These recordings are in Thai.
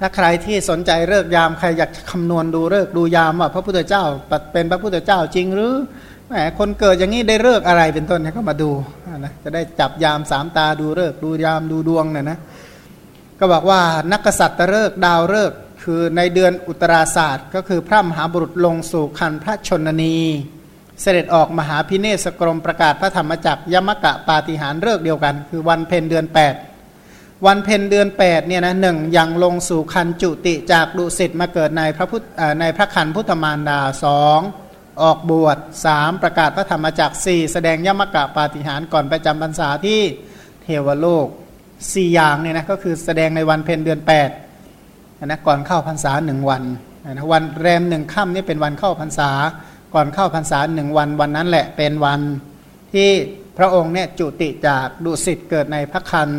ถ้าใครที่สนใจเลิกยามใครอยากคำนวณดูเลิกดูยามว่าพระพุทธเจ้าเป็นพระพุทธเจ้าจริงหรือแหมคนเกิดอย่างนี้ได้เลิกอะไรเป็นต้นเนี่ยก็มาดูนะจะได้จับยามสามตาดูเลิกดูยามดูดวงเนี่ยนะก็บอกว่านักกษัตริย์เลิกดาวเลิกคือในเดือนอุตราศาสตร์ ก็คือพระมหาบุรุษลงสู่คันพระชนนี เสด็จออกมหาพิเนศกรมประกาศพระธรรมจักรยมกะปาฏิหารเลิกเดียวกัน คือวันเพ็ญเดือน 8 วันเพ็ญเดือน8เนี่ยนะหนึ่งยังลงสู่คันจุติจากดุสิตมาเกิดในพระพุทธในพระคันพุทธมารดาสองออกบวชสามประกาศพระธรรมจักสี่แสดงยมกะปาฏิหารก่อนไปจำพรรษาที่เทวโลกสี่อย่างเนี่ยนะก็คือแสดงในวันเพ็ญเดือน8นะก่อนเข้าพรรษาหนึ่งวันนะวันแรมหนึ่งค่ำนี่เป็นวันเข้าพรรษา ก่อนเข้าพรรษาหนึ่งวันวันนั้นแหละเป็นวันที่พระองค์เนี่ยจุติจากดุสิตเกิดในพระคันธ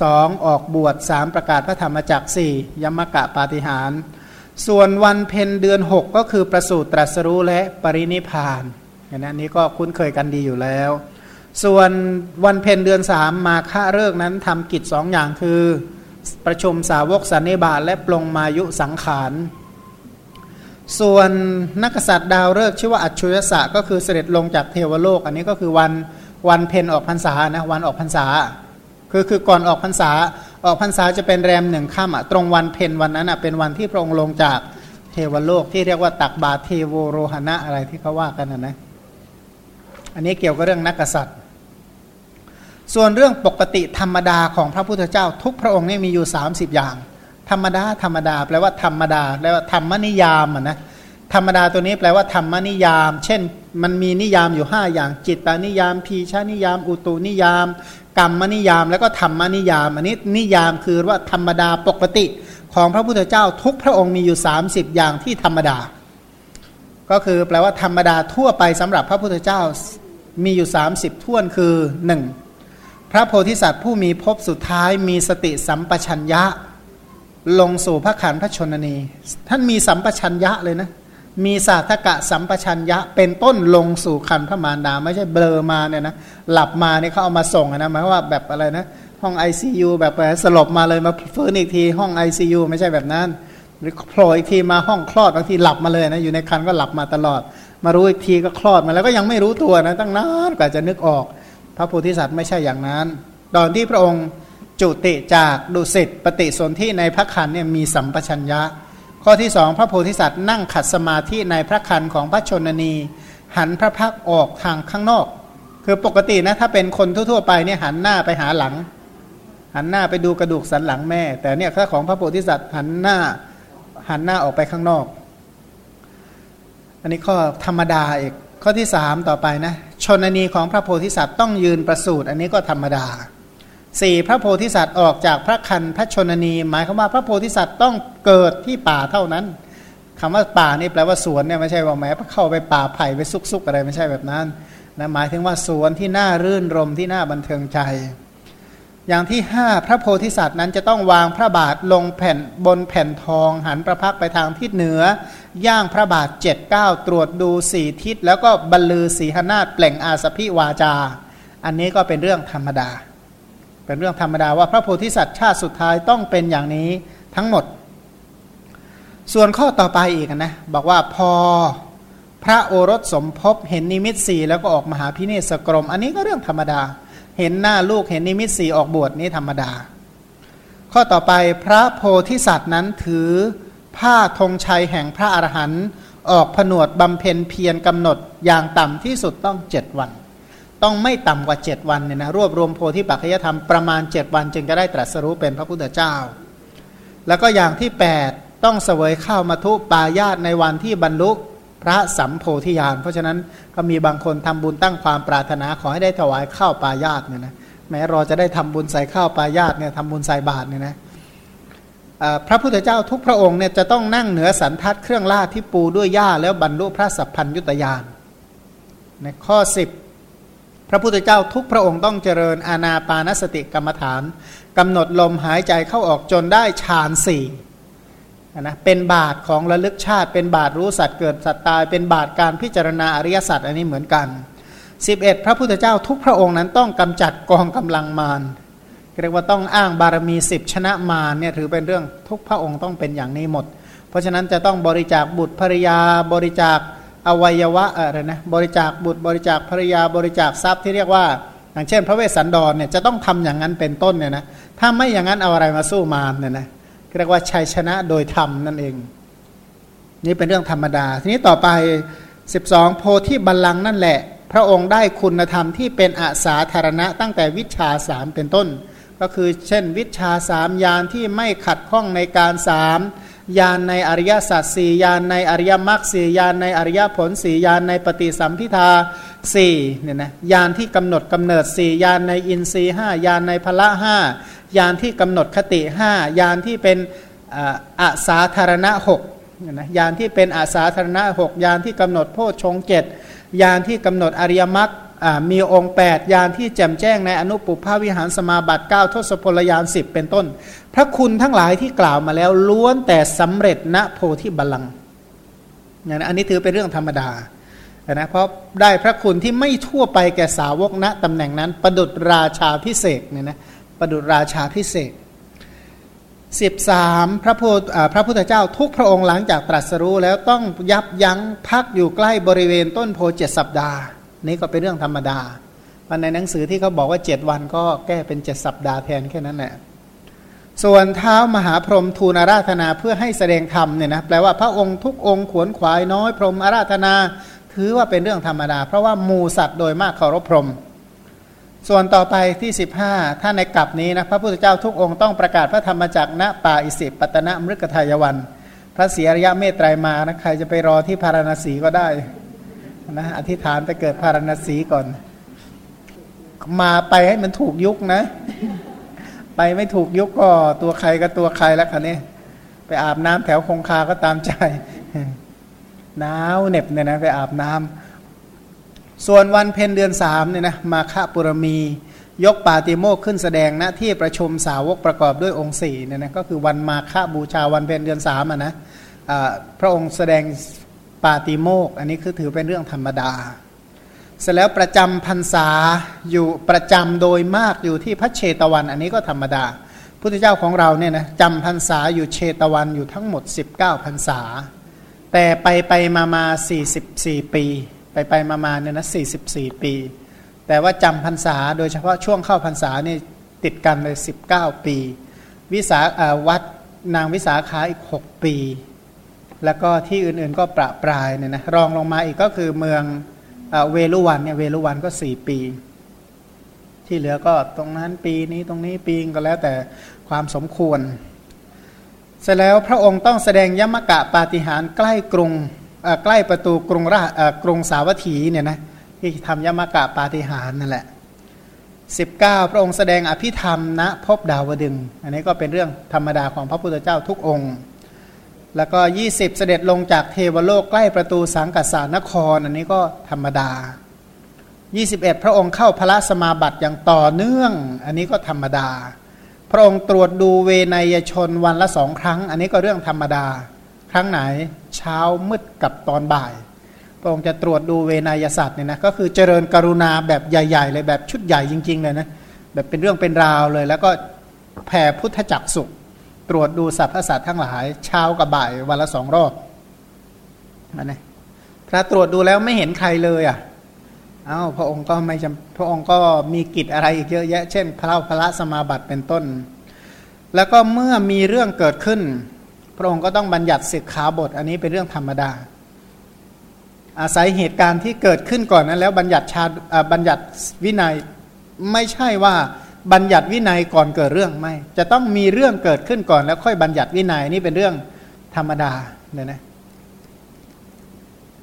สองออกบวชสามประกาศพระธรรมจักสี่ยมกะปาฏิหาร ส่วนวันเพ็ญเดือน6ก็คือประสูติตรัสรู้และปรินิพานอันนี้ก็คุ้นเคยกันดีอยู่แล้ว ส่วนวันเพ็ญเดือนสามมาฆะเลิกนั้นทำกิจสองอย่างคือ ประชุมสาวกสันนิบาตและปลงมายุสังขาร ส่วนนักษัตริย์ดาวฤกษ์ชื่อว่าอัจฉริยะก็คือเสด็จลงจากเทวโลก อันนี้ก็คือวันวันเพ็ญออกพรรษานะวันออกพรรษา คือคือก่อนออกพรรษาออกพรรษาจะเป็นแรมหนึ่งค่ำอะตรงวันเพ็ญวันนั้นอะเป็นวันที่พระองค์ลงจากเทวโลกที่เรียกว่าตักบาเทโวโรหณะอะไรที่เขาว่ากันนะนะอันนี้เกี่ยวกับเรื่องนักษัตริย์ ส่วนเรื่องปกติธรรมดาของพระพุทธเจ้า ทุกพระองค์นี่มีอยู่ 30 อย่าง ธรรมดาธรรมดา แปลว่าธรรมดาแปลว่าธรรมนิยามนะธรรมดาตัวนี้แปลว่าธรรมนิยาม เช่น มันมีนิยามอยู่ 5 อย่างจิตตานิยามพีชานิยาม อุตุนิยาม กรรมนิยามแล้วก็ธรรมนิยาม อันนี้นิยามคือว่าธรรมดาปกติของพระพุทธเจ้าทุกพระองค์มีอยู่ 30 อย่างที่ธรรมดา ก็คือแปลว่าธรรมดาทั่วไปสำหรับพระพุทธเจ้ามีอยู่ 30ท่วนคือ 1 พระโพธิสัตว์ผู้มีภพสุดท้ายมีสติสัมปชัญญะ ลงสู่พระขันพระชนนี ท่านมีสัมปชัญญะเลยนะ มีสาธกะสัมปชัญญะ เป็นต้นลงสู่คันพระมารดาไม่ใช่เบลอมาเนี่ยนะหลับมาเนี่ยเขาเอามาส่งนะหมายว่าแบบอะไรนะห้อง ICU แบบสลบมาเลยมาฟื้นอีกทีห้อง ICU ไม่ใช่แบบนั้น หรือโผล่อีกทีมาห้องคลอดบางทีหลับมาเลยนะอยู่ในคันก็หลับมาตลอด มารู้อีกทีก็คลอดมาแล้วก็ยังไม่รู้ตัวนะตั้งนานกว่าจะนึกออก พระโพธิสัตว์ไม่ใช่อย่างนั้น ตอนที่พระองค์จุติจากดุสิตปฏิสนธิในพระคันเนี่ยมีสัมปชัญญะ ข้อที่สองพระโพธิสัตว์นั่งขัดสมาธิในพระคันของพระชนนี หันพระพักออกทางข้างนอก คือปกตินะถ้าเป็นคนทั่วๆไปเนี่ยหันหน้าไปหาหลัง หันหน้าไปดูกระดูกสันหลังแม่ แต่เนี่ยถ้าของพระโพธิสัตว์หันหน้าหันหน้าออกไปข้างนอก อันนี้ข้อธรรมดาอีกข้อที่สามต่อไปนะชนนีของพระโพธิสัตว์ต้องยืนประสูติอันนี้ก็ธรรมดา สี่พระโพธิสัตว์ออกจากพระคันพระชนนี หมายควาว่าพระโพธิสัตว์ต้องเกิดที่ป่าเท่านั้นคำว่าป่านี่แปลว่าสวนเนี่ยไม่ใช่ว่าแม้เข้าไปป่าไผ่ไปซุกๆอะไรไม่ใช่แบบนั้นนะหมายถึงว่าสวนที่น่ารื่นรมที่น่าบันเทิงใจ อย่างที่ห้าพระโพธิสัตว์นั้นจะต้องวางพระบาทลงแผ่นบนแผ่นทอง หันประพักไปทางทิศเหนือย่างพระบาทเจ็ดเก้าตรวจดูสี่ทิศ แล้วก็บรรลือสีหนาฏเปล่งอาสพิวาจา อันนี้ก็เป็นเรื่องธรรมดา เป็นเรื่องธรรมดาว่าพระโพธิสัตว์ชาติสุดท้ายต้องเป็นอย่างนี้ทั้งหมด ส่วนข้อต่อไปอีกนะบอกว่าพอพระโอรสสมภพเห็นนิมิตสีแล้วก็ออกมหาพิเนศกรม อันนี้ก็เรื่องธรรมดา เห็นหน้าลูกเห็นนิมิตสีออกบวชนี้ธรรมดา ข้อต่อไปพระโพธิสัตว์นั้นถือผ้าธงชัยแห่งพระอรหันต์ออกผนวดบำเพ็ญเพียรกำหนดอย่างต่ำที่สุดต้องเจ็ดวัน ต้องไม่ต่ำกว่าเจ็ดวันเนี่ยนะรวบรวมโพธิปัจจยธรรมประมาณเจ็ดวันจึงจะได้ตรัสรู้เป็นพระพุทธเจ้า แล้วก็อย่างที่ 8 ต้องเสวยข้าวมาทุปายาตในวันที่บรรลุพระสัมโพธิญาณเพราะฉะนั้นก็มีบางคนทำบุญตั้งความปรารถนาขอให้ได้ถวายข้าวปายาตเนี่ยนะแม้รอจะได้ทำบุญใส่ข้าวปายาตเนี่ยทำบุญใส่บาตรเนี่ยนะพระพุทธเจ้าทุกพระองค์เนี่ยจะต้องนั่งเหนือสันทัดเครื่องลาดที่ปูด้วยหญ้าแล้วบรรลุพระสัพพัญยุตยานในข้อ 10 พระพุทธเจ้าทุกพระองค์ต้องเจริญอาณาปานสติกรรมฐานกำหนดลมหายใจเข้าออกจนได้ฌานสี่นะเป็นบาทของระลึกชาติ เป็นบาทรู้สัตว์เกิดสัตว์ตาย เป็นบาทการพิจารณาอริยสัจอันนี้เหมือนกัน 11 พระพุทธเจ้าทุกพระองค์นั้นต้องกำจัดกองกำลังมารเรียกว่าต้องอ้างบารมีสิบชนะมารเนี่ยถือเป็นเรื่องทุกพระองค์ต้องเป็นอย่างนี้หมด เพราะฉะนั้นจะต้องบริจาคบุตรภรยาบริจาค อวัยวะอะไรนะบริจาคบุตรบริจาคภรยาบริจาคทรัพย์ที่เรียกว่า อย่างเช่น พระเวสสันดรเนี่ยจะต้องทำอย่างนั้นเป็นต้นเนี่ยนะถ้าไม่อย่างนั้นเอาอะไรมาสู้มารเนี่ยนะเรียกว่าชัยชนะโดยธรรมนั่นเอง นี่เป็นเรื่องธรรมดา ทีนี้ต่อไป 12 โพธิบัลลังก์นั่นแหละ พระองค์ได้คุณธรรมที่เป็นอาสาธารณะตั้งแต่วิชาสามเป็นต้น ก็คือเช่น วิชาสามยานที่ไม่ขัดข้องในการสาม ยานในอริยสัจสี่ยานในอริยมรรคสี่ยานในอริยผลสี่ยานในปฏิสัมพิทาสี่เนี่ยนะยานที่กำหนดกำเนิดสี่ยานในอินทรีห้ายานในพละห้ายานที่กำหนดคติห้ายานที่เป็นอาสาธารณะหกนะยานที่เป็นอาสาธารณะหกยานที่กำหนดโพชฌงเจ็ด ยานที่กำหนดอริยมรรคมีองค์ 8 ยานที่แจ่มแจ้งในอนุปุพาวิหารสมาบัติ 9 ทศพลยาน 10 เป็นต้น พระคุณทั้งหลายที่กล่าวมาแล้วล้วนแต่สำเร็จณโพธิบัลลังก์อย่างนั้นอันนี้ถือเป็นเรื่องธรรมดานะเพราะได้พระคุณที่ไม่ทั่วไปแก่สาวกณตำแหน่งนั้น ประดุดราชาพิเศษเนี่ยนะประดุดราชาพิเศษ สิบสามพระพุทธพระพุทธเจ้าทุกพระองค์หลังจากตรัสรู้แล้วต้องยับยั้งพักอยู่ใกล้บริเวณต้นโพเจ็ดสัปดาห์ นี่ก็เป็นเรื่องธรรมดาวันในหนังสือที่เขาบอกว่าเจ็ดวันก็แก้เป็นเจ็ดสัปดาห์แทนแค่นั้นแหละส่วนเท้ามหาพรหมทูลอาราธนาเพื่อให้แสดงธรรมเนี่ยนะแปลว่าพระองค์ทุกองค์ขวนขวายน้อยพรหมอาราธนา ถือว่าเป็นเรื่องธรรมดา เพราะว่ามูสัตว์โดยมากเคารพพรหม ส่วนต่อไปที่ 15 ถ้าในกลับนี้นะพระพุทธเจ้าทุกองค์ต้องประกาศพระธรรมจักรณป่าอิสิปตนะมฤกทายวัน พระเสียระยะเมตไตรมานะใครจะไปรอที่พาราณสีก็ได้นะอธิษฐานไปเกิดพาราณสีก่อน มาไปให้มันถูกยุคนะ ไปไม่ถูกยุคก็ตัวใครก็ตัวใครแล้วคันนี้ไปอาบน้ำแถวคงคาก็ตามใจหนาวเหน็บเนี่ยนะไปอาบน้ำ ส่วนวันเพ็ญเดือนสามเนี่ยนะมาฆปุรมี ยกปาติโมกขึ้นแสดงณนะที่ประชุมสาวกประกอบด้วยองค์สี่เนี่ยนะก็คือวันมาฆบูชาวันเพ็ญเดือนสามอะนะพระองค์แสดงปาติโมก อันนี้คือถือเป็นเรื่องธรรมดา เสร็จแล้วประจำพรรษาอยู่ประจำโดยมากอยู่ที่พระเชตวัน อันนี้ก็ธรรมดาพุทธเจ้าของเราเนี่ยนะจำพรรษาอยู่เชตวันอยู่ทั้งหมด 19พรรษา แต่ไปไปมามา44 ปี ไปไปมามาเนี่ยนะสี่สิบสี่ปี แต่ว่าจำพรรษาโดยเฉพาะช่วงเข้าพรรษานี่ติดกันเลยสิบเก้าปี วิสาวัดนางวิสาขาอีกหกปี แล้วก็ที่อื่นๆก็ประปรายเนี่ยนะรองลงมาอีกก็คือเมืองเวลุวันเนี่ยเวลุวันก็สี่ปี ที่เหลือก็ตรงนั้นปีนี้ตรงนี้ปีก็แล้วแต่ความสมควร เสร็จแล้วพระองค์ต้องแสดงยมกะปาฏิหารใกล้กรุง ใกล้ประตูกรุงรากรุงสาวัตถีเนี่ยนะที่ทำยมกะปาฏิหารนั่นแหละ 19 พระองค์แสดงอภิธรรมณพบดาวดึง อันนี้ก็เป็นเรื่องธรรมดาของพระพุทธเจ้าทุกองค์ แล้วก็ 20 เสด็จลงจากเทวโลกใกล้ประตูสังกัสสานคร อันนี้ก็ธรรมดา 21 พระองค์เข้าพระสมาบัติอย่างต่อเนื่อง อันนี้ก็ธรรมดา พระองค์ตรวจดูเวนยชนวันละสองครั้ง อันนี้ก็เรื่องธรรมดา ครั้งไหนเช้ามืดกับตอนบ่าย พระองค์จะตรวจดูเวนยศาสตร์เนี่ยนะก็คือเจริญกรุณาแบบใหญ่ ๆ เลยแบบชุดใหญ่จริง ๆ เลยนะแบบเป็นเรื่องเป็นราวเลย แล้วก็แผ่พุทธจักสุตรวจดูสรรพสัตว์ทั้งหลาย เช้ากับบ่ายวันละสองรอบอันนี้พระตรวจดูแล้วไม่เห็นใครเลยอะเอา้าพระองค์ก็ไม่จำพระองค์ก็มีกิจอะไรอีกเยอะแยะ เช่น พระเภาพระสมาบัติเป็นต้น แล้วก็เมื่อมีเรื่องเกิดขึ้น ระองค์ก็ต้องบัญญัติศึกขาบทอันนี้เป็นเรื่องธรรมดา อาศัยเหตุการณ์ที่เกิดขึ้นก่อนนั้น แล้วบัญญัติชาบัญญัติวินัยไม่ใช่ว่าบัญญัติวินัยก่อนเกิดเรื่องไม่ จะต้องมีเรื่องเกิดขึ้นก่อนแล้วค่อยบัญญัติวินัยนี่เป็นเรื่องธรรมดาเนี่ยนะ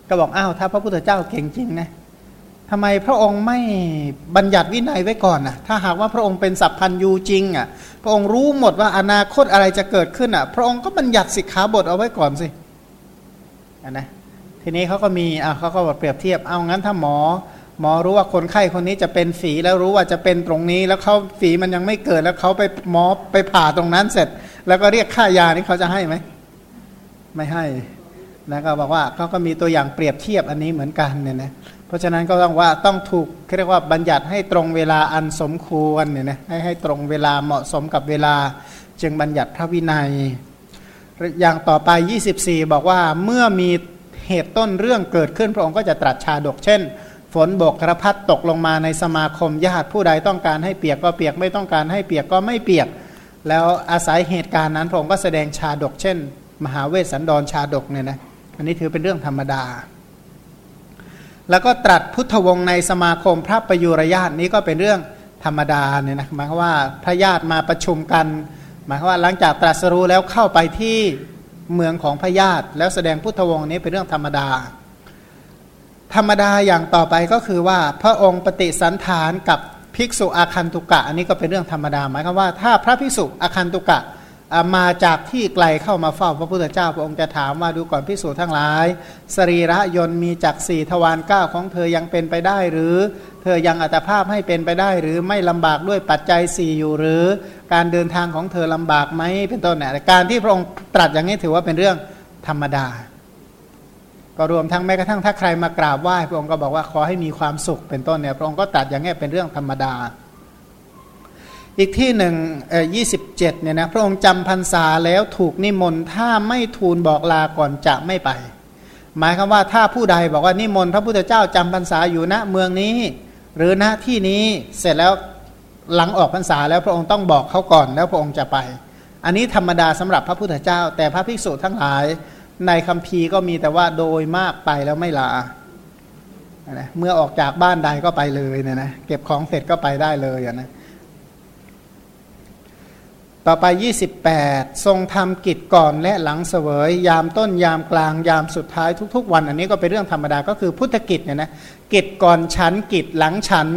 ก็บอกอ้าวถ้าพระพุทธเจ้าเก่งจริงนะ ทำไมพระองค์ไม่บัญญัติวินัยไว้ก่อนนะถ้าหากว่าพระองค์เป็นสัพพันยูจริงอะ พระองค์รู้หมดว่าอนาคตอะไรจะเกิดขึ้นอะ พระองค์ก็บัญญัติสิกขาบทเอาไว้ก่อนสินนะ ทีนี้เขาก็มีอะเขาก็เปรียบเทียบ เอางั้นถ้าหมอ หมอรู้ว่าคนไข้คนนี้จะเป็นฝีแล้วรู้ว่าจะเป็นตรงนี้ แล้วเขาฝีมันยังไม่เกิดแล้วเขาไปหมอไปผ่าตรงนั้นเสร็จ แล้วก็เรียกค่ายานี่เขาจะให้ไหม ไม่ให้ นะก็บอกว่าเขาก็มีตัวอย่างเปรียบเทียบอันนี้เหมือนกันเนี่ยนะเพราะฉะนั้นก็ต้องว่าต้องถูกเรียกว่าบัญญัติให้ตรงเวลาอันสมควรเนี่ยนะให้ให้ตรงเวลาเหมาะสมกับเวลาจึงบัญญัติพระวินัย อย่างต่อไป 24 บอกว่าเมื่อมีเหตุต้นเรื่องเกิดขึ้นพระองค์ก็จะตรัสชาดก เช่น ฝนบกกระพัดตกลงมาในสมาคมญาติผู้ใดต้องการให้เปียกก็เปียกไม่ต้องการให้เปียกก็ไม่เปียก แล้วอาศัยเหตุการณ์นั้นพระองค์ก็แสดงชาดก เช่น มหาเวสสันดรชาดกเนี่ยนะ อันนี้ถือเป็นเรื่องธรรมดา แล้วก็ตรัสพุทธวงศ์ในสมาคมพระประยุรญาตินี้ก็เป็นเรื่องธรรมดาเนี่ยนะหมายความว่าพระญาติมาประชุมกัน หมายความว่าหลังจากตรัสรู้แล้วเข้าไปที่เมืองของพระญาติ แล้วแสดงพุทธวงศ์นี้เป็นเรื่องธรรมดา ธรรมดาอย่างต่อไปก็คือว่าพระองค์ปฏิสันฐานกับภิกษุอาคันตุกะ อันนี้ก็เป็นเรื่องธรรมดาหมายความว่าถ้าพระภิกษุอาคันตุกะ มาจากที่ไกลเข้ามาเฝ้าพระพุทธเจ้าพระองค์จะถามว่าดูก่อนพิสูจทั้งหลาย สรีระยนมีจักสี่ทวารเก้าของเธอยังเป็นไปได้หรือ เธอยังอัตภาพให้เป็นไปได้หรือไม่ลำบากด้วยปัจจัยสี่อยู่หรือ การเดินทางของเธอลำบากไหมเป็นต้นเนี่ยการที่พระองค์ตรัสอย่างนี้ถือว่าเป็นเรื่องธรรมดา ก็รวมทั้งแม้กระทั่งถ้าใครมากราบไหว้พระองค์ก็บอกว่าขอให้มีความสุขเป็นต้นเนี่ยพระองค์ก็ตรัสอย่างนี้เป็นเรื่องธรรมดา อีกที่หนึ่งยี่สิบเจ็ดเนี่ยนะพระองค์จำพรรษาแล้วถูกนิมนต์ถ้าไม่ทูลบอกลาก่อนจะไม่ไป หมายคือว่าถ้าผู้ใดบอกว่านิมนต์พระพุทธเจ้าจำพรรษาอยู่ณเมืองนี้ หรือณที่นี้เสร็จแล้วหลังออกพรรษาแล้วพระองค์ต้องบอกเขาก่อนแล้วพระองค์จะไป อันนี้ธรรมดาสำหรับพระพุทธเจ้า แต่พระภิกษุทั้งหลายในคัมภีร์ก็มีแต่ว่าโดยมากไปแล้วไม่ลาเมื่อออกจากบ้านใดก็ไปเลยเนี่ยนะเก็บของเสร็จก็ไปได้เลยนะ ต่อไป 28 ทรงทำกิจก่อนและหลังเสวย ยามต้นยามกลางยามสุดท้ายทุก ๆ วัน อันนี้ก็เป็นเรื่องธรรมดาก็คือพุทธกิจเนี่ยนะกิจก่อนฉันกิจหลังฉัน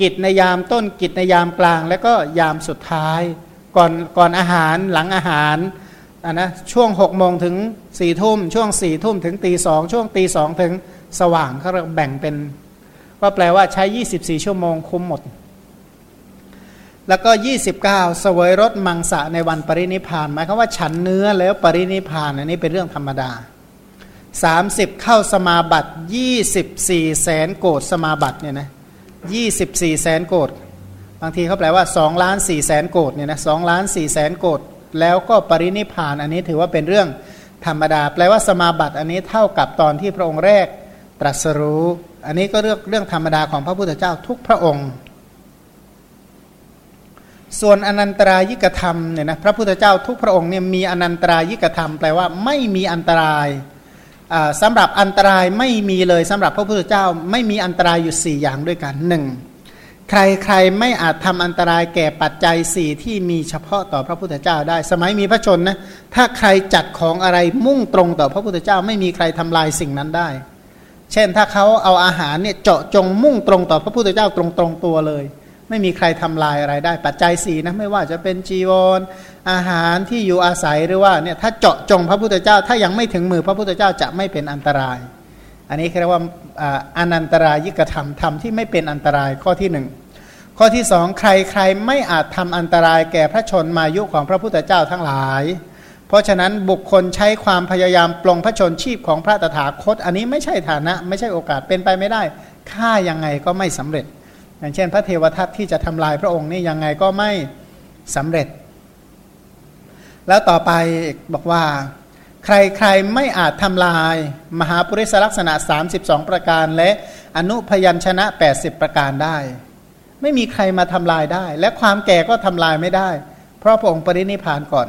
กิจในยามต้นกิจในยามกลาง แล้วก็ยามสุดท้าย ก่อนก่อนอาหารหลังอาหารอันนะช่วง6โมงถึง4ี่ทุ่มช่วง4ี่ทุ่มถึงตีสองช่วงตีสองถึงสว่างเขาแบ่งเป็น ก็แปลว่าใช้ 24 ชั่วโมงคุ้มหมด แล้วก็ 29สวยรสมังสะในวันปรินิพานหมายความว่าฉันเนื้อแล้วปรินิพานอันนี้เป็นเรื่องธรรมดา 30 เข้าสมาบัติ 24 แสนโกดสมาบัติเนี่ยนะ24 แสนโกดบางทีเขาแปลว่า2ล้าน4แสนโกดเนี่ยนะสล้าน4แสนโกดแล้วก็ปรินิพานอันนี้ถือว่าเป็นเรื่องธรรมดา แปลว่าสมาบัติอันนี้เท่ากับตอนที่พระองค์แรกตรัสรู้ อันนี้ก็เรื่องเรื่องธรรมดาของพระพุทธเจ้าทุกพระองค์ ส่วนอนันตรายิกธรรมเนี่ยนะพระพุทธเจ้าทุกพระองค์เนี่ยมีอนันตรายิกธรรมแปลว่าไม่มีอันตรายสำหรับอันตรายไม่มีเลยสำหรับพระพุทธเจ้าไม่มีอันตรายอยู่ 4 อย่างด้วยกันหนึ่งใครใครไม่อาจทำอันตรายแก่ปัจจัยสี่ที่มีเฉพาะต่อพระพุทธเจ้าได้ สมัยมีพระชนนะถ้าใครจัดของอะไรมุ่งตรงต่อพระพุทธเจ้าไม่มีใครทำลายสิ่งนั้นได้ เช่นถ้าเขาเอาอาหารเนี่ยเจาะจงมุ่งตรงต่อพระพุทธเจ้าตรงตรงตัวเลย ไม่มีใครทำลายอะไรได้ ปัจจัยสีนะไม่ว่าจะเป็นจีวรออาหารที่อยู่อาศัยหรือว่าเนี่ยถ้าเจาะจงพระพุทธเจ้า ถ้ายังไม่ถึงมือพระพุทธเจ้าจะไม่เป็นอันตราย อันนี้เรียกว่าอนันตรายิกธรรมธรรมที่ไม่เป็นอันตรายข้อที่หนึ่งข้อที่สองใครใครไม่อาจทำอันตรายแก่พระชนมายุของพระพุทธเจ้าทั้งหลาย เพราะฉะนั้นบุคคลใช้ความพยายามปลงพระชนชีพของพระตถาคต อันนี้ไม่ใช่ฐานะ ไม่ใช่โอกาสเป็นไปไม่ได้ฆ่ายังไงก็ไม่สำเร็จ อย่างเช่น พระเทวทัตที่จะทำลายพระองค์นี่ยังไงก็ไม่สำเร็จ แล้วต่อไปบอกว่า ใครๆไม่อาจทำลาย มหาปุริสลักษณะ 32 ประการ และอนุพยัญชนะ 80 ประการได้ ไม่มีใครมาทำลายได้ และความแก่ก็ทำลายไม่ได้ เพราะพระองค์ปรินิพานก่อน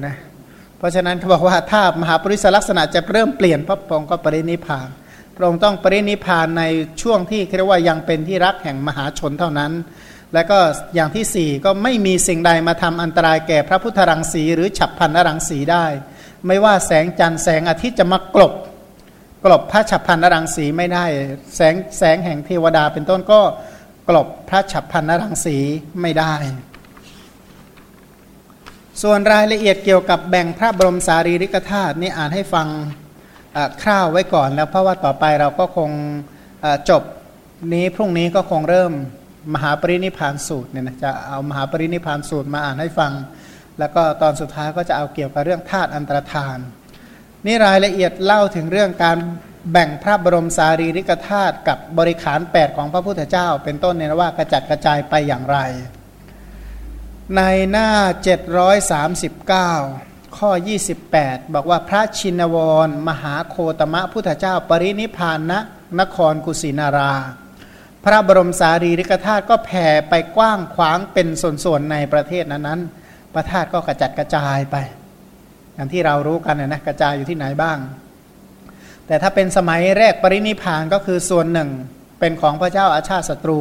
นะเพราะฉะนั้นเขาบอกว่าถ้ามหาปริศลักษณะจะเริ่มเปลี่ยนพระองค์ก็ปรินิพาน พระองค์ต้องปรินิพานในช่วงที่เรียกว่ายังเป็นที่รักแห่งมหาชนเท่านั้น และก็อย่างที่สี่ก็ไม่มีสิ่งใดมาทำอันตรายแก่พระพุทธรังสีหรือฉับพันนรังสีได้ ไม่ว่าแสงจันทร์แสงอาทิตย์จะมากลบกลบพระฉับพันนรังสีไม่ได้ แสงแสงแห่งเทวดาเป็นต้นก็กลบพระฉับพันนรังสีไม่ได้ ส่วนรายละเอียดเกี่ยวกับแบ่งพระบรมสารีริกธาตุนี่อ่านให้ฟัง คร่าวไว้ก่อนแล้วเพราะว่าต่อไปเราก็คงจบนี้พรุ่งนี้ก็คงเริ่มมหาปรินิพานสูตรเนี่ยนะจะเอามหาปรินิพานสูตรมาอ่านให้ฟัง แล้วก็ตอนสุดท้ายก็จะเอาเกี่ยวกับเรื่องธาตุอันตรธาน นี่รายละเอียดเล่าถึงเรื่องการแบ่งพระบรมสารีริกธาตุกับบริขาร 8 ของพระพุทธเจ้า เป็นต้นเนี่ยว่ากระจัดกระจายไปอย่างไร ในหน้า 739 ข้อ 28 บอกว่าพระชินวร มหาโคตมะพุทธเจ้า ปรินิพานณนครกุสินารา พระบรมสารีริกธาตุก็แผ่ไปกว้างขวางเป็นส่วนๆในประเทศนั้นๆ พระธาตุก็กระจัดกระจายไป อย่างที่เรารู้กันนะกระจายอยู่ที่ไหนบ้าง แต่ถ้าเป็นสมัยแรกปรินิพานก็คือส่วนหนึ่งเป็นของพระเจ้าอาชาติศัตรู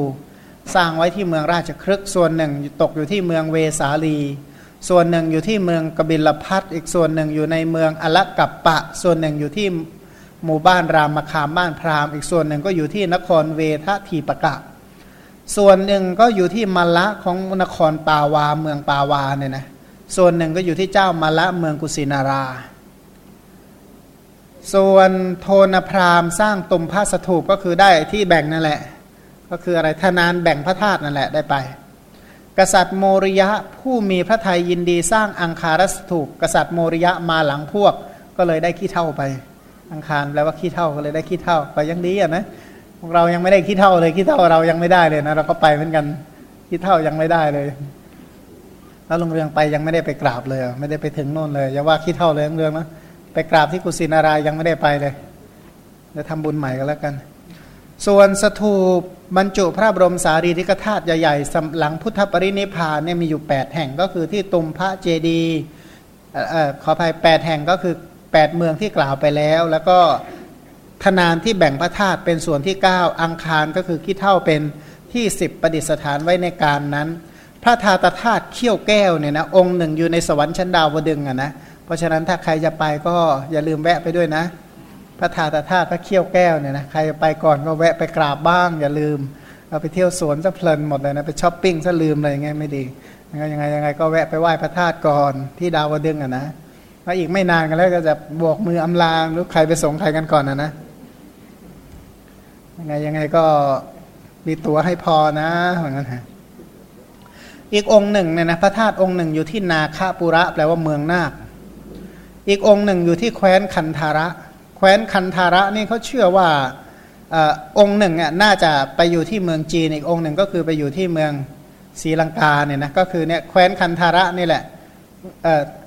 สร้างไว้ที่เมืองราชครึกส่วนหนึ่งตกอยู่ที่เมืองเวสาลี ส่วนหนึ่งอยู่ที่เมืองกบิลพัทอีกส่วนหนึ่งอยู่ในเมืองอลกัปปะ ส่วนหนึ่งอยู่ที่หมู่บ้านรามคามบ้านพราหมณ์ อีกส่วนหนึ่งก็อยู่ที่นครเวททีปะกะ ส่วนหนึ่งก็อยู่ที่มละของนครปาวาเมืองปาวาเนี่ยนะส่วนหนึ่งก็อยู่ที่เจ้ามละเมืองกุสินารา ส่วนโทนพราหมณ์สร้างตุมพระสถูปก็คือได้ที่แบ่งนั่นแหละ ก็คืออะไรทนานแบ่งพระธาตุนั่นแหละได้ไป กษัตริย์โมริยะผู้มีพระทัยยินดีสร้างอังคารสถูปกษัตริย์โมริยะมาหลังพวก ก็เลยได้ขี้เท่าไป อังคารแปลว่าขี้เท่าก็เลยได้ขี้เท่าไปยังดีอะนะพวกเรายังไม่ได้ขี้เท่าเลยขี้เท่าเรายังไม่ได้เลยนะเราก็ไปเหมือนกันขี้เท่ายังไม่ได้เลย แล้วลงเรืองไปยังไม่ได้ไปกราบเลย ไม่ได้ไปถึงโน่นเลยอย่าว่าขี้เท่าเลยลงเรืองนะไปกราบที่กุสินารายังไม่ได้ไปเลยจะทำบุญใหม่ก็แล้วกัน ส่วนสถูปบรรจุพระบรมสารีริกธาตุใหญ่ๆหลังพุทธปรินิพานเนี่ยมีอยู่ 8 แห่งก็คือที่ตุมพระเจดีขออภัย8แห่งก็คือ 8 เมืองที่กล่าวไปแล้ว แล้วก็ธนานที่แบ่งพระธาตุเป็นส่วนที่ 9 อังคารก็คือขี้เท่าเป็นที่ 10 ประดิษฐานไว้ในการนั้น พระธาตธาตุเขี้ยวแก้วเนี่ยนะองค์หนึ่งอยู่ในสวรรค์ชั้นดาวดึงอะนะเพราะฉะนั้นถ้าใครจะไปก็อย่าลืมแวะไปด้วยนะ พระธาตุธาตุพระเขี้ยวแก้วเนี่ยนะใครไปก่อนก็แวะไปกราบบ้างอย่าลืมเราไปเที่ยวสวนซะเพลินหมดเลยนะไปช้อปปิ้งซะลืมเลยยังไงไม่ดียังไงยังไงยังไงก็แวะไปไหว้พระธาตุก่อนที่ดาวดึงอะนะแล้วอีกไม่นานกันแล้วก็จะบวกมืออำลาหรือใครไปส่งใครกันก่อนนะนะยังไงยังไงก็มีตัวให้พอนะเหมือนกันฮะอีกองค์หนึ่งเนี่ยนะพระธาตุองค์หนึ่งอยู่ที่นาคาปุระแปลว่าเมืองนาค อีกองค์หนึ่งอยู่ที่แคว้นคันธาระ แคว้นคันธาระนี่เขาเชื่อว่าอองค์หนึ่งอะน่าจะไปอยู่ที่เมืองจีนอีกองค์หนึ่งก็คือไปอยู่ที่เมืองศรีลังกาเนี่ยนะก็คือเนี่ยแคว้นคันธาระนี่แหละ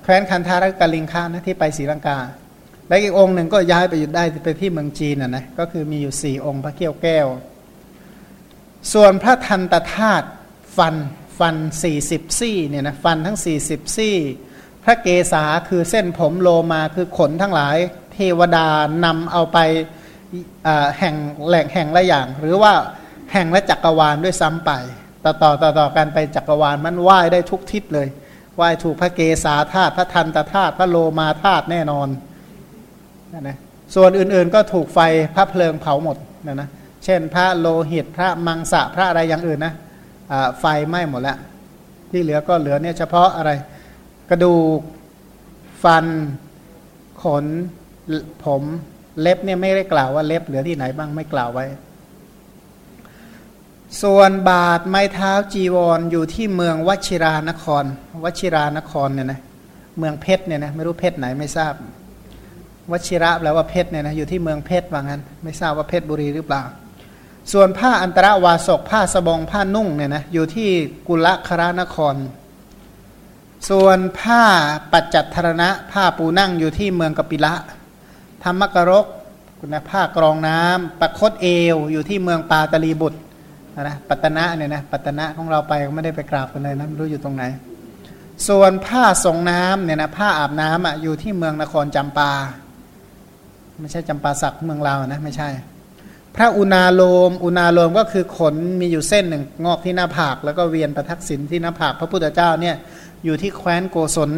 แคว้นคันธาระกาลิงคานะที่ไปศรีลังกา และอีกองค์หนึ่งก็ย้ายไปอยู่ได้ไปที่เมืองจีนอะนะก็คือมีอยู่สี่องค์พระเกี้ยวแก้ว ส่วนพระทันตธาตุฟันฟันสี่สิบซี่เนี่ยนะฟันทั้งสี่สิบซี่ พระเกศาคือเส้นผมโลมาคือขนทั้งหลาย วดานำเอาไปแห่งแหล่งแห่งละอย่าง หรือว่าแห่งละจักรวาลด้วยซ้ำไป ต่อต่อต่อต่อกันไปจักรวาลมันไหว้ได้ทุกทิศเลยไหว้ถูกพระเกศาธาตุพระทันตธาตุพระโลมาธาตุแน่นอนนะส่วนอื่นๆก็ถูกไฟพระเพลิงเผาหมดนะนะเช่น พระโลหิตพระมังสะพระอะไรอย่างอื่นนะไฟไหม้หมดแล้วที่เหลือก็เหลือเนี่ยเฉพาะอะไร กระดูกฟันขน ผมเล็บเนี่ยไม่ได้กล่าวว่าเล็บเหลือที่ไหนบ้างไม่กล่าวไว้ ส่วนบาทไม้เท้าจีวรออยู่ที่เมืองวชิรานคร วชิรานครเนี่ยนะเมืองเพชรเนี่ยนะไม่รู้เพชรไหนไม่ทราบ วชิระแปลว่าเพชรเนี่ยนะอยู่ที่เมืองเพชรว่างั้น ไม่ทราบว่าเพชรบุรีหรือเปล่า ส่วนผ้าอันตรวาสกผ้าสบองผ้านุ่งเนี่ยนะอยู่ที่กุลครานคร ส่วนผ้าปัจจัตธรณะผ้าปูนั่งอยู่ที่เมืองกปิละ ธรรมกรกคุณผ้ากรองน้ำประคดเอวอยู่ที่เมืองปาตลีบุตรนะปัตนะเนี่ยนะปัตนะของเราไปก็ไม่ได้ไปกราบกันเลยนะไม่รู้อยู่ตรงไหน ส่วนผ้าสงน้ำเนี่ยนะผ้าอาบน้ำอะอยู่ที่เมืองนครจำปา ไม่ใช่จำปาสักเมืองเรานะไม่ใช่ พระอุณาโลม อุณาโลมก็คือขนมีอยู่เส้นหนึ่งงอกที่หน้าผาก แล้วก็เวียนประทักษิณที่หน้าผากพระพุทธเจ้าเนี่ยอยู่ที่แคว้นโกศล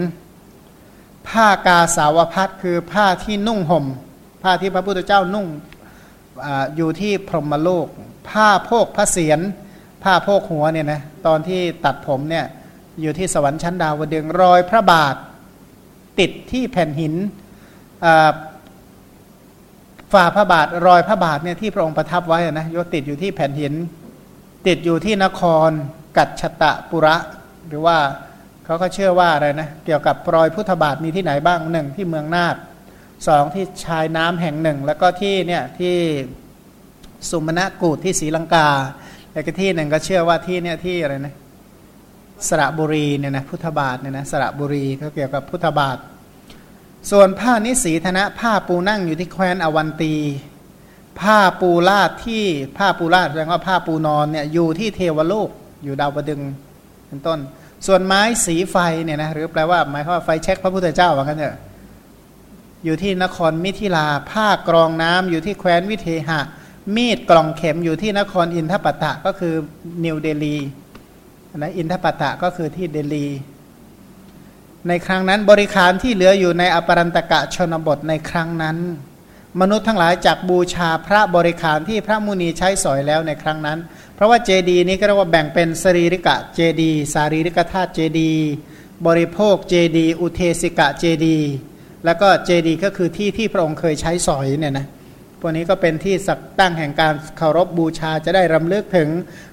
ผ้ากาสาวพัดคือผ้าที่นุ่งหม่ม ผ้าที่พระพุทธเจ้านุ่งออยู่ที่พรหมโลก ผ้าโพกพระเศียรผ้าโพกหัวเนี่ยนะตอนที่ตัดผมเนี่ยอยู่ที่สวรรค์ชั้นดาวดึงรอยพระบาท ติดที่แผ่นหินฝ่าพระบาทรอยพระบาทเนี่ยที่พระองค์ประทับไว้นะยติดอยู่ที่แผ่นหิน ติดอยู่ที่นคร กัจฉตะปุระ หรือว่า เขาก็เชื่อว่าอะไรนะ เกี่ยวกับรอยพุทธบาทมีที่ไหนบ้างหนึ่งที่เมืองนาฏสองที่ชายน้ำแห่งหนึ่ง แล้วก็ที่เนี่ยที่สุมาณกูดที่ศรีลังกาแล้วก็ที่หนึ่งก็เชื่อว่าที่เนี่ยที่อะไรนะสระบุรีเนี่ยนะพุทธบาทเนี่ยนะสระบุรีเขาเกี่ยวกับพุทธบาท ส่วนผ้านิสีธนะผ้าปูนั่งอยู่ที่แคว้นอวันตี ผ้าปูลาดที่ผ้าปูลาดแสดงว่าผ้าปูนอนเนี่ยอยู่ที่เทวโลกอยู่ดาวดึงเป็นต้น ส่วนไม้สีไฟเนี่ยนะหรือแปลว่าหมายความว่าไฟเช็คพระพุทธเจ้าว่ากันเถอะอยู่ที่นครมิถิลา ผ้ากรองน้ำอยู่ที่แคว้นวิเทหะ มีดกล่องเข็มอยู่ที่นครอินทปัตตะก็คือนิวเดลีนะอินทปัตตะก็คือที่เดลี ในครั้งนั้นบริขารที่เหลืออยู่ในอปรันตกะชนบทในครั้งนั้น มนุษย์ทั้งหลายจากบูชาพระบริขารที่พระมุนีใช้สอยแล้วในครั้งนั้น ราะว่าเจดีนี้ก็เรียกว่าแบ่งเป็นสรีริกะเจดี สารีริกธาตุเจดี บริโภคเจดี อุเทสิกะเจดี แล้วก็เจดีก็คือที่ที่พระองค์เคยใช้สอยเนี่ยนะพวกนี้ก็เป็นที่สักตั้งแห่งการเคารพบูชาจะได้รำลึกถึง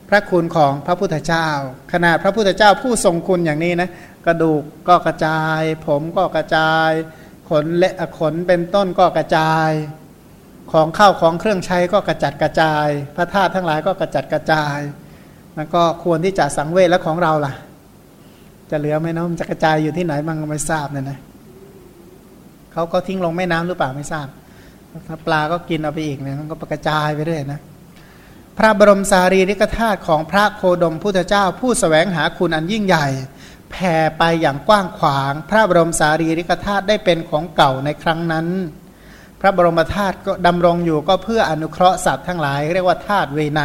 พระคุณของพระพุทธเจ้า ขนาดพระพุทธเจ้าผู้ทรงคุณอย่างนี้นะกระดูกก็กระจาย ผมก็กระจาย ขนเละขนเป็นต้นก็กระจาย ของข้าวของเครื่องใช้ก็กระจัดกระจาย พระธาตุทั้งหลายก็กระจัดกระจายมันก็ควรที่จะสังเวชแล้วของเราล่ะ จะเหลือไหมเนาะมันจะกระจายอยู่ที่ไหนบ้างไม่ทราบเนี่ยนะเขาก็ทิ้งลงแม่น้ำหรือเปล่าไม่ทราบถ้าปลาก็กินเอาไปอีกเนี่ยมันก็กระจายไปเรื่อยนะพระบรมสารีริกธาตุของพระโคดมพุทธเจ้า ผู้สแสวงหาคุณอันยิ่งใหญ่แผ่ไปอย่างกว้างขวาง พระบรมสารีริกธาตุได้เป็นของเก่าในครั้งนั้น พระบรมธาตุก็ดำรงอยู่ก็เพื่ออนุเคราะห์สัตว์ทั้งหลาย เรียกว่าธาตุเวไน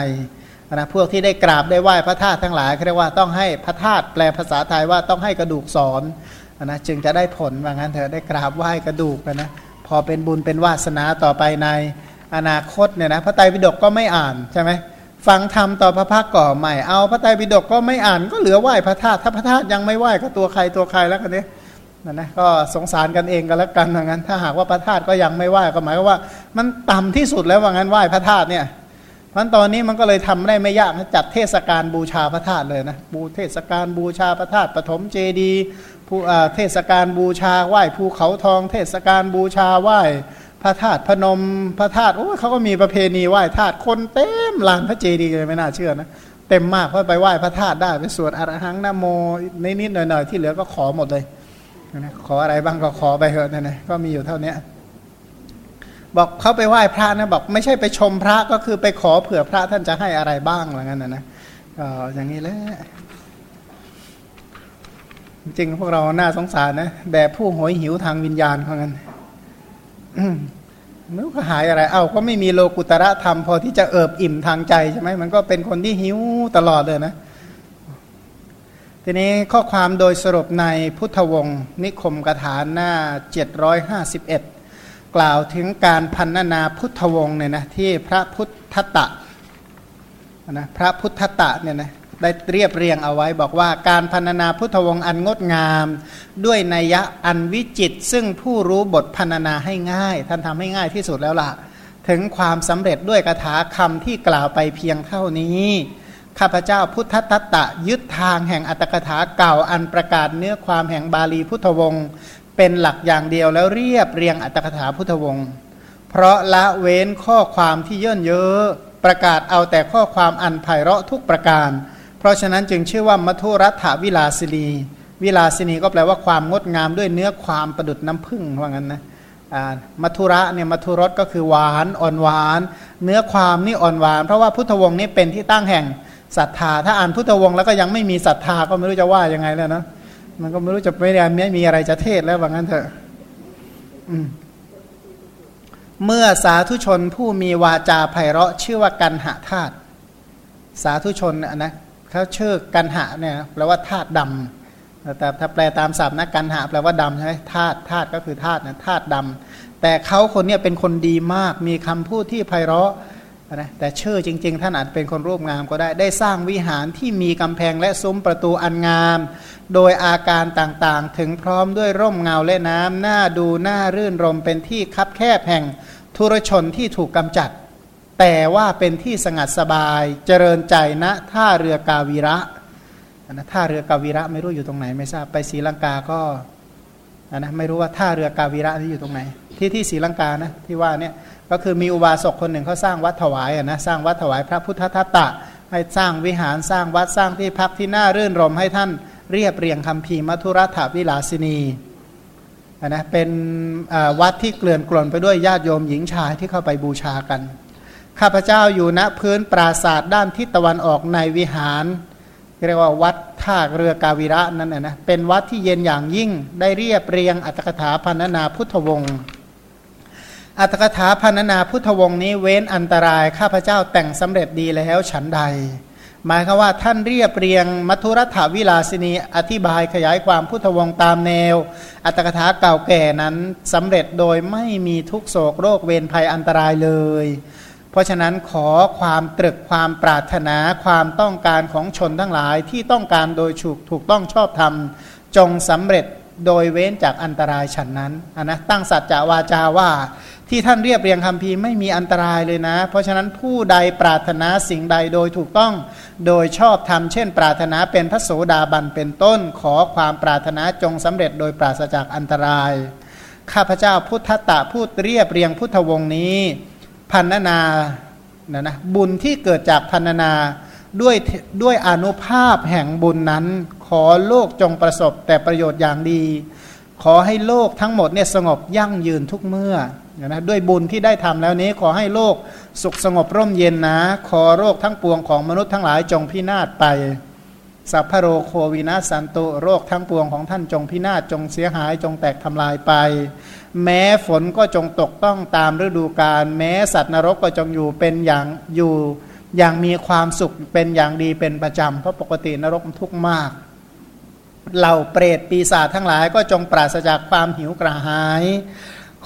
นะพวกที่ได้กราบได้ไหว้พระธาตุทั้งหลายเรียกว่าต้องให้พระธาตุแปลภาษาไทยว่าต้องให้กระดูกสอนนะจึงจะได้ผลว่างั้นเถอะได้กราบไหว้กระดูกนะพอเป็นบุญเป็นวาสนาต่อไปในอนาคตเนี่ยนะพระไตรปิฎกก็ไม่อ่านใช่ไหมฟังธรรมต่อพระพักก่อใหม่เอาพระไตรปิฎกก็ไม่อ่านก็เหลือไหว้พระธาตุถ้าพระธาตุยังไม่ไหว้ก็ตัวใครตัวใครแล้วกันเนี่ย นั่นะก็สงสารกันเองกันแล้วกันอย่างนั้น ถ้าหากว่าพระธาตุก็ยังไม่ไหว้ก็หมายว่า มันต่ำที่สุดแล้วว่างั้นไหว้พระธาตุเนี่ยเพราะตอนนี้มันก็เลยทำได้ไม่ยากจัดเทศกาลบูชาพระธาตุเลยนะบูเทศกาลบูชาพระธาตุปฐมเจดีผู้เทศกาลบูชาไหว้ภูเขาทอง เทศกาลบูชาไหว้พระธาตุพนมพระธาตุโอ้เขาก็มีประเพณีไหว้ธาตุคนเต็มลานพระเจดีย์เลยไม่น่าเชื่อนะเต็มมากเพราะไปไหว้พระธาตุได้ไปสวดอรหังนโมนิดๆหน่อยๆที่เหลือก็ขอหมดเลย ขออะไรบ้างก็ขอไปเถอะนั่นะก็มีอยู่เท่านี้บอกเขาไปไหว้พระนะบอกไม่ใช่ไปชมพระก็คือไปขอเผื่อพระท่านจะให้อะไรบ้างอะไรเงี้ยนะนะก็อย่างนี้แหละจริงพวกเราน่าสงสารนะแบบผู้หอยหิวทางวิญญาณเขางั้นมันก็หายอะไร เอ้าก็ไม่มีโลกุตระธรรมพอที่จะเอิบอิ่มทางใจใช่ไหมมันก็เป็นคนที่หิวตลอดเลยนะ ทีนี้ข้อความโดยสรุปในพุทธวงศ์นิคมกถาหน้า 751 กล่าวถึงการพันนาพุทธวงศ์เนี่ยนะที่พระพุทธตะนะพระพุทธตะเนี่ยนะได้เรียบเรียงเอาไว้บอกว่าการพันนาพุทธวงศ์อันงดงาม ด้วยนัยยะอันวิจิต ซึ่งผู้รู้บทพันนาให้ง่าย ท่านทำให้ง่ายที่สุดแล้วล่ะ ถึงความสำเร็จด้วยคาถาคำที่กล่าวไปเพียงเท่านี้ ข้าพเจ้าพุทธตัตตะยึดทางแห่งอัตถกถาเก่าอันประกาศเนื้อความแห่งบาลีพุทธวงศ์เป็นหลักอย่างเดียวแล้วเรียบเรียงอัตถกถาพุทธวงศ์เพราะละเว้นข้อความที่เย่นเยอะประกาศเอาแต่ข้อความอันไพเราะทุกประการ เพราะฉะนั้นจึงชื่อว่ามัทุรัฐวิลาสินีวิลาสินีก็แปลว่าความงดงามด้วยเนื้อความประดุดน้ำผึ้งว่างั้นนะมัทุระเนี่ยมัทุรสก็คือหวานอ่อนหวาน เนื้อความนี่อ่อนหวาน เพราะว่าพุทธวงศ์นี่เป็นที่ตั้งแห่ง ศรัทธา ถ้าอ่านพุทธวงศ์แล้วก็ยังไม่มีศรัทธาก็ไม่รู้จะว่ายังไงแล้วนะมันก็ไม่รู้จะไม่ได้ไม่มีอะไรจะเทศแล้วว่างั้นเถอะเมื่อสาธุชนผู้มีวาจาไพเราะชื่อว่ากันหะธาตุสาธุชนนะเขาชื่อกันหะเนี่ยแปลว่าธาตุดำแต่ถ้าแปลตามศัพท์นะกันหะแปลว่าดำใช่ไหมธาตุธาตุก็คือธาตุนะธาตุดำแต่เขาคนนี้เป็นคนดีมาก มีคำพูดที่ไพเราะ นะแต่ชื่อจริง ๆ ท่านอาจเป็นคนรูปงามก็ได้ ได้สร้างวิหารที่มีกำแพงและซุ้มประตูอันงาม โดยอาการต่างๆ ถึงพร้อมด้วยร่มเงาและน้ำหน้าดูหน้ารื่นรมเป็นที่คับแคบแห่งทุรชนที่ถูกกำจัด แต่ว่าเป็นที่สงัดสบายเจริญใจณนะท่าเรือกาวีระนะท่าเรือกาวีระไม่รู้อยู่ตรงไหนไม่ทราบไปศรีลังกาก็นะไม่รู้ว่าท่าเรือกาวีระนี่อยู่ตรงไหน ที่ที่ศรีลังกานะที่ว่าเนี่ยก็คือมีอุบาสกคนหนึ่งเขาสร้างวัดถวายนะสร้างวัดถวายพระพุทธทัตตะ ให้สร้างวิหารสร้างวัดสร้างที่พักที่น่ารื่นรมให้ท่านเรียบเรียงคำพีมัทุรัฐวิลาสินีนะเป็นวัดที่เกลื่อนกล่นไปด้วยญาติโยมหญิงชายที่เข้าไปบูชากัน ข้าพเจ้าอยู่ณพื้นปราศาสตร์ด้านทิศตะวันออกในวิหารเรียกว่าวัดท่าเรือกาวิระนั่นนะนะเป็นวัดที่เย็นอย่างยิ่งได้เรียบเรียงอัตถกถาพันนาพุทธวงศ์ อัตถกถาพันนาพุทธวงศ์นี้เว้นอันตรายข้าพเจ้าแต่งสำเร็จดีแล้วฉันใด หมายคือว่าท่านเรียบเรียงมัทุรัฐวิลาสินีอธิบายขยายความพุทธวงศ์ตามแนว อัตถกถาเก่าแก่นั้นสำเร็จโดยไม่มีทุกโศกโรคเวรภัยอันตรายเลย เพราะฉะนั้นขอความตรึกความปรารถนาความต้องการของชนทั้งหลายที่ต้องการโดยถูกถูกต้องชอบธรรมจงสำเร็จโดยเว้นจากอันตรายฉันนั้นนะตั้งสัจจะวาจาว่า ที่ท่านเรียบเรียงคำพีไม่มีอันตรายเลยนะ เพราะฉะนั้นผู้ใดปรารถนาสิ่งใดโดยถูกต้อง โดยชอบธรรมเช่น ปรารถนาเป็นพระโสดาบันเป็นต้น ขอความปรารถนาจงสำเร็จโดยปราศจากอันตราย ข้าพเจ้าพุทธตะพูดเรียบเรียงพุทธวงศ์นี้ พันนานะนะบุญที่เกิดจากพันนาด้วยด้วยอนุภาพแห่งบุญนั้น ขอโลกจงประสบแต่ประโยชน์อย่างดี ขอให้โลกทั้งหมดเนี่ยสงบยั่งยืนทุกเมื่อ นะด้วยบุญที่ได้ทำแล้วนี้ขอให้โลกสุขสงบร่มเย็นนะ ขอโรคทั้งปวงของมนุษย์ทั้งหลายจงพินาศไป สัพพโรโควินาสันตุโรคทั้งปวงของท่านจงพินาศจงเสียหายจงแตกทำลายไป แม้ฝนก็จงตกต้องตามฤดูกาลแม้สัตว์นรกก็จงอยู่เป็นอย่างอยู่อย่างมีความสุขเป็นอย่างดีเป็นประจำ เพราะปกตินรกมันทุกข์มากเหล่าเปรตปีศาจทั้งหลายก็จงปราศจากความหิวกระหาย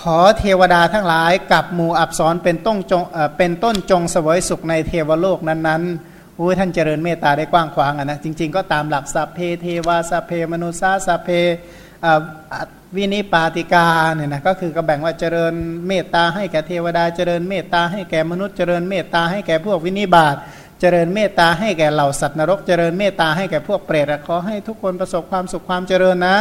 ขอเทวดาทั้งหลายกับหมู่อับสรเป็นต้นจงเป็นต้นจงเสวยสุขในเทวโลกนั้นๆอุ้ยท่านเจริญเมตตาได้กว้างขวางอะนะจริง ๆ ก็ตามหลักสัพเพเทวาสัพเพมนุษาสัพเพวินิปาติกาเนี่ยนะก็คือก็แบ่งว่าเจริญเมตตาให้แก่เทวดาเจริญเมตตาให้แก่มนุษย์เจริญเมตตาให้แก่พวกวินิบาต เจริญเมตตาให้แก่เหล่าสัตว์นรก เจริญเมตตาให้แก่พวกเปรตขอให้ทุกคนประสบความสุขความเจริญนะ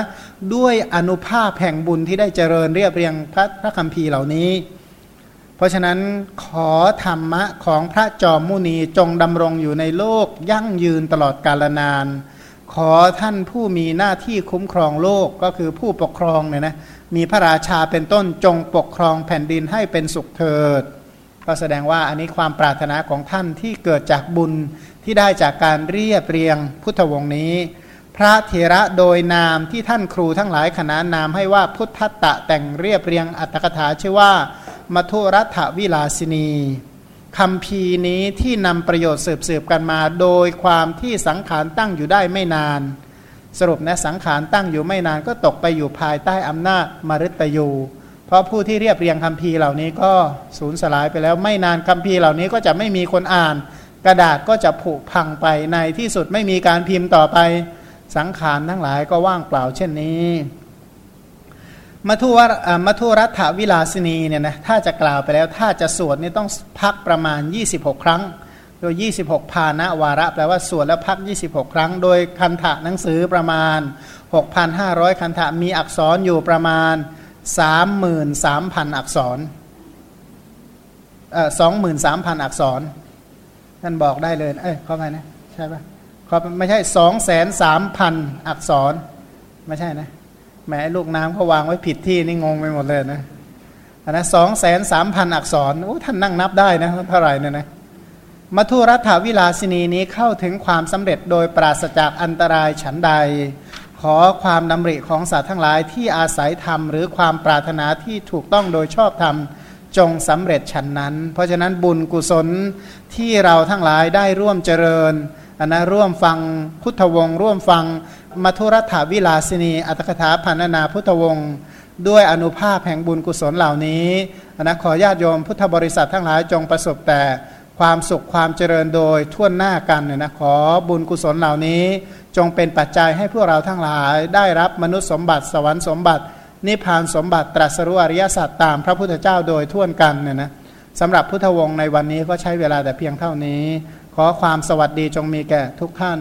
ด้วยอนุภาพแห่งบุญที่ได้เจริญเรียบเรียงพระพระคัมภีร์เหล่านี้ เพราะฉะนั้นขอธรรมะของพระจอมมุนีจงดำรงอยู่ในโลกยั่งยืนตลอดกาลนาน ขอท่านผู้มีหน้าที่คุ้มครองโลกก็คือผู้ปกครองเนี่ยนะมีพระราชาเป็นต้นจงปกครองแผ่นดินให้เป็นสุขเถิด ก็แสดงว่าอันนี้ความปรารถนาของท่านที่เกิดจากบุญที่ได้จากการเรียบเรียงพุทธวงศ์นี้ พระเถระโดยนามที่ท่านครูทั้งหลายขนานนามให้ว่าพุทธตะแต่งเรียบเรียงอัตถกถาชื่อว่ามัทุรัฐวิลาสินีคำพีนี้ที่นำประโยชน์สืบๆกันมา โดยความที่สังขารตั้งอยู่ได้ไม่นาน สรุปนะสังขารตั้งอยู่ไม่นานก็ตกไปอยู่ภายใต้อำนาจมฤตยู เพราะผู้ที่เรียบเรียงคัมภีร์เหล่านี้ก็สูญสลายไปแล้ว ไม่นานคัมภีร์เหล่านี้ก็จะไม่มีคนอ่าน กระดาษก็จะผุพังไปในที่สุดไม่มีการพิมพ์ต่อไปสังขารทั้งหลายก็ว่างเปล่าเช่นนี้มัทุวมัทุรัฐวิลาสินีเนี่ยนะถ้าจะกล่าวไปแล้ว ถ้าจะสวดนี่ต้องพักประมาณ 26 ครั้ง โดย 26 พานะวาระแปลว่าสวดแล้วพัก 26 ครั้ง โดยคันถะหนังสือประมาณ 6,500 คันถะมีอักษรอยู่ประมาณ 33,000อักษรเอ่อ23,000อักษรท่านบอกได้เลย เอ้ยเข้าไปนะ ใช่ปะขอไม่ใช่23,000อักษร ไม่ใช่นะแม้ลูกน้ำเขาวางไว้ผิดที่นี่งงไปหมดเลยนะอันนะสองแสนสามพันอักษรโอ้ท่านนั่งนับได้นะเท่าไหร่เนี่ยนะมัทุรัฐวิลาสินีนี้เข้าถึงความสำเร็จโดยปราศจากอันตรายฉันใด ขอความดำริของสัตว์ทั้งหลายที่อาศัยธรรม หรือความปรารถนาที่ถูกต้องโดยชอบธรรมจงสำเร็จฉันนั้น เพราะฉะนั้นบุญกุศลที่เราทั้งหลายได้ร่วมเจริญอันนะร่วมฟังพุทธวงศ์ร่วมฟังมัทุรัฐวิลาสินีอัตถกถาพันนาพุทธวงศ์ด้วยอนุภาพแห่งบุญกุศลเหล่านี้อันนะขอญาติโยมพุทธบริษัททั้งหลายจงประสบแต่ ความสุขความเจริญโดยทั่วหน้ากันเนี่ยนะขอบุญกุศลเหล่านี้ จงเป็นปัจจัยให้พวกเราทั้งหลาย ได้รับมนุษย์สมบัติสวรรค์สมบัติ นิพพานสมบัติตรัสรู้อริยสัจตามพระพุทธเจ้าโดยทั่วกันเนี่ยนะสำหรับพุทธวงศ์ในวันนี้ก็ใช้เวลาแต่เพียงเท่านี้ ขอความสวัสดีจงมีแก่ทุกท่าน